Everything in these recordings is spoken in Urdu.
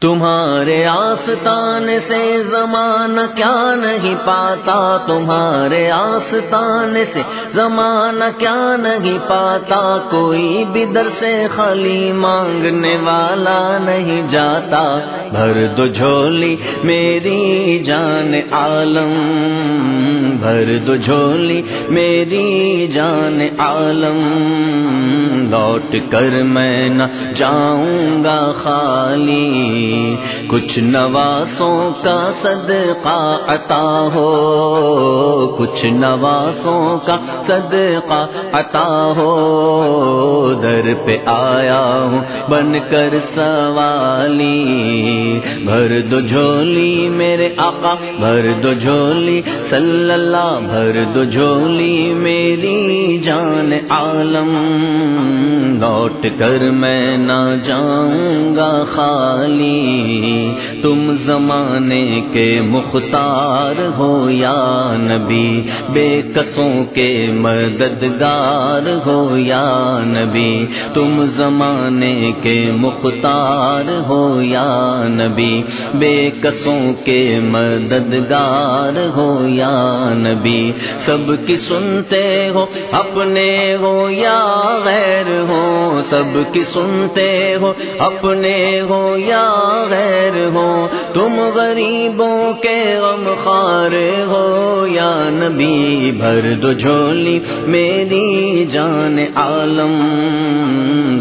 تمہارے آستان سے زمانہ کیا نہیں پاتا؟ تمہارے آستان سے زمانہ کیا نہیں پاتا؟ کوئی بدر سے خالی مانگنے والا نہیں جاتا۔ بھر دو جھولی میری جان عالم، بھر دو جھولی میری جان عالم۔ لوٹ کر میں نہ جاؤں گا خالی۔ کچھ نواسوں کا صدقہ عطا ہو، کچھ نواسوں کا صدقہ عطا ہو۔ در پہ آیا ہوں بن کر سوالی، بھر دو جھولی میرے آقا، بھر دو جھولی صلی اللہ بھر دو جھولی میری جان عالم۔ لوٹ کر میں نہ جاؤں گا خالی تم زمانے کے مختار ہو یا نبی؟ بے کسوں کے مددگار ہو یا نبی؟ تم زمانے کے مختار ہو یا نبی؟ بے کسوں کے مددگار ہو یا نبی؟ سب کی سنتے ہو اپنے ہو یا غیر ہو؟ سب کی سنتے ہو اپنے ہو یا غیر ہو، تم غریبوں کے غم خار ہو۔ یا نبی، بھر دو جھولی، میری جان عالم،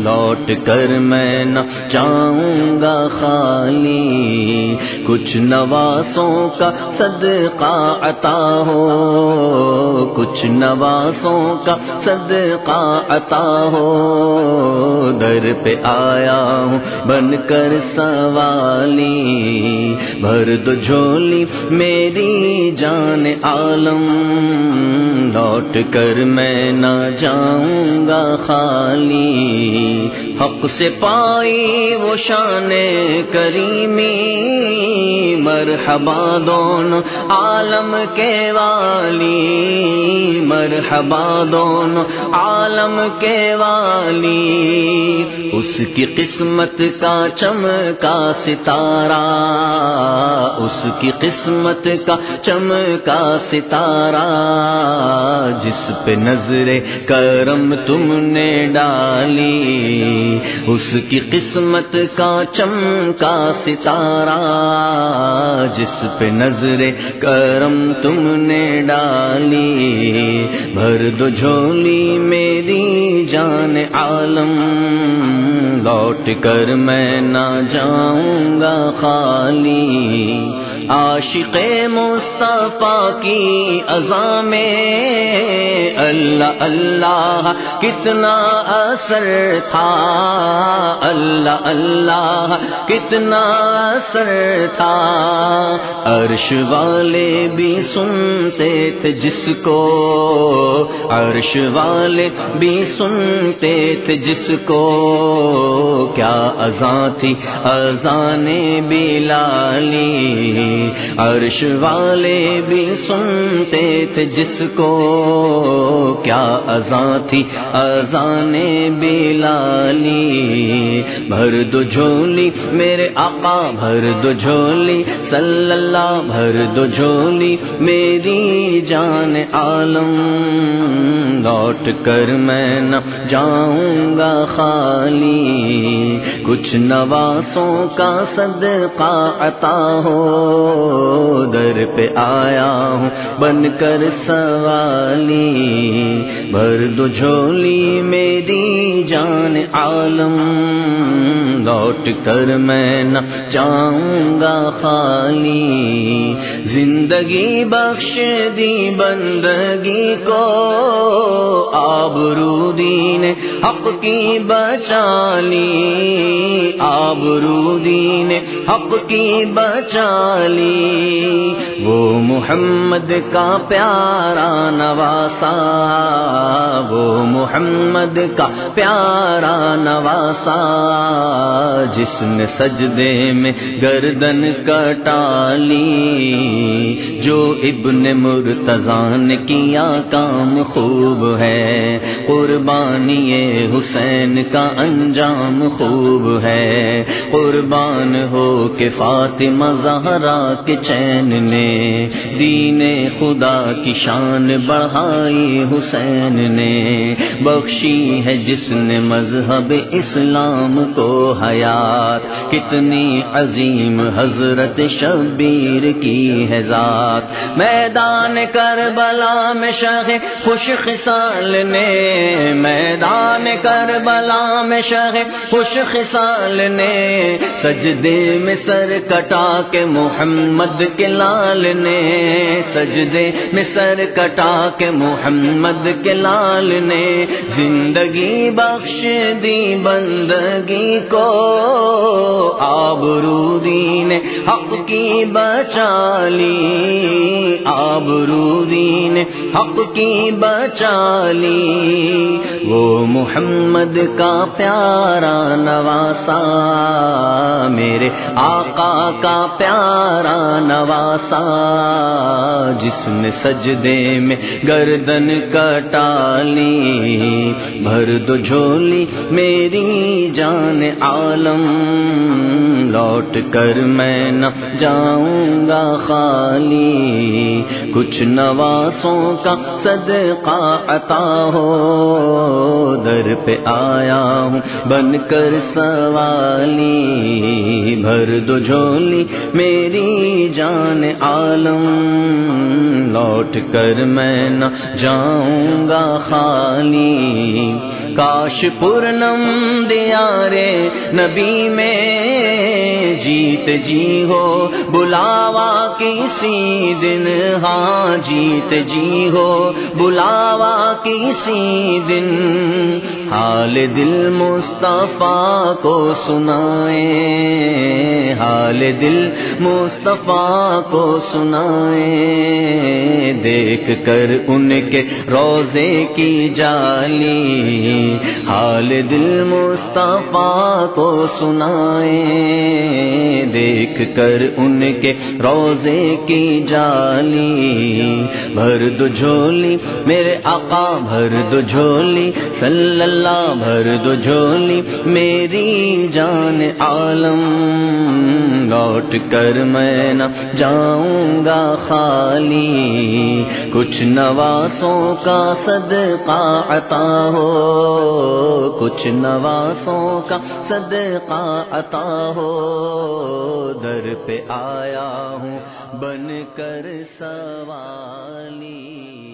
لوٹ کر میں نہ چاہوں گا خالی۔ کچھ نواسوں کا صدقہ عطا ہو، کچھ نواسوں کا صدقہ عطا ہو۔ در پہ آیا ہوں، بن کر سوالی بھر دو جھولی میری جان عالم لوٹ کر میں نہ جاؤں گا خالی۔ حق سے پائی وہ شان کریمی، مرحبا دونوں عالم کے والی، مرحبا دونوں عالم کے والی۔ اس کی قسمت کا چمکا ستارہ، اس کی قسمت کا چمکا ستارہ۔ جس پہ نظر کرم تم نے ڈالی اس کی قسمت کا چمکا ستارہ جس پہ نظر کرم تم نے ڈالی بھر دو جھولی میری جان عالم لوٹ کر میں نہ جاؤں گا خالی عاشق مصطفیٰ کی میں اللہ اللہ کتنا اثر تھا، اللہ اللہ کتنا اثر تھا۔ عرش والے بھی سنتے تھے جس کو، عرش والے بھی سنتے تھے جس کو۔ کیا ازاں تھی ازان بلالی عرش والے بھی سنتے تھے جس کو کیا ازاں تھی۔ ازان بلالی بھر دو جھولی میرے آقا، بھر دو جھولی صلی اللہ بھر دو جھولی، میری جان عالم۔ لوٹ کر میں نہ جاؤں گا خالی۔ کچھ نواسوں کا صدقہ عطا ہو۔ در پہ آیا ہوں بن کر سوالی۔ بھر دو جھولی، میری جان عالم۔ لوٹ کر میں نہ چاہوں گا خالی۔ زندگی بخش دی بندگی کو آبرو دین حق کی بچالی۔ آبرو دین حق کی بچالی۔ وہ محمد کا پیارا نواسا۔ وہ محمد کا پیارا نواسا۔ جس نے سجدے میں گردن کٹ کٹا لی جو ابن مرتضان کیا کام خوب ہے۔ قربانی حسین کا انجام خوب ہے۔ قربان ہو کے فاطمہ زہرا کے چین نے، دین خدا کی شان بڑھائی حسین نے۔ بخشی ہے جس نے مذہب اسلام کو حیات۔ کتنی عظیم حضرت شبیر کی ہے ذات۔ میدان کربلا میں شہ خوش خسال نے، میدان کربلا میں شہ خوش خسال نے، سجدے میں سر کٹا کے محمد کے لال نے، سجدے میں سر کٹا کے محمد کے لال نے۔ زندگی بخش دی بندگی کو آبرو کی بچالی آبرو دین، حق کی بچالی۔ وہ محمد کا پیارا نواسا، میرے آقا کا پیارا نواسا۔ جس نے سجدے میں گردن کٹالی، بھر دو جھولی میری جان عالم۔ لوٹ کر میں نہ جاؤں گا خالی۔ کچھ نواسوں کا صدقہ عطا ہو۔ در پہ آیا ہوں بن کر سوالی۔ بھر دو جھولی میری جان عالم۔ لوٹ کر میں نہ جاؤں گا خالی۔ کاش پورنم دیا رے نبی میں جیت جی ہو، بلاوا کسی دن ہاں جیت جی ہو، بلاوا کسی دن۔ حال دل مصطفیٰ کو سنائے حال دل مصطفیٰ کو سنائے دیکھ کر ان کے روزے کی جالی۔ حال دل مصطفیٰ کو سنائے دیکھ کر ان کے روزے کی جالی۔ بھر دو جھولی میرے آقا، بھر دو جھولی صلی اللہ بھر دو جھولی میری جان عالم۔ لوٹ کر میں نہ جاؤں گا خالی، کچھ نواسوں کا صدقہ عطا ہو، کچھ نواسوں کا صدقہ عطا ہو۔ در پہ آیا ہوں بن کر سوالی۔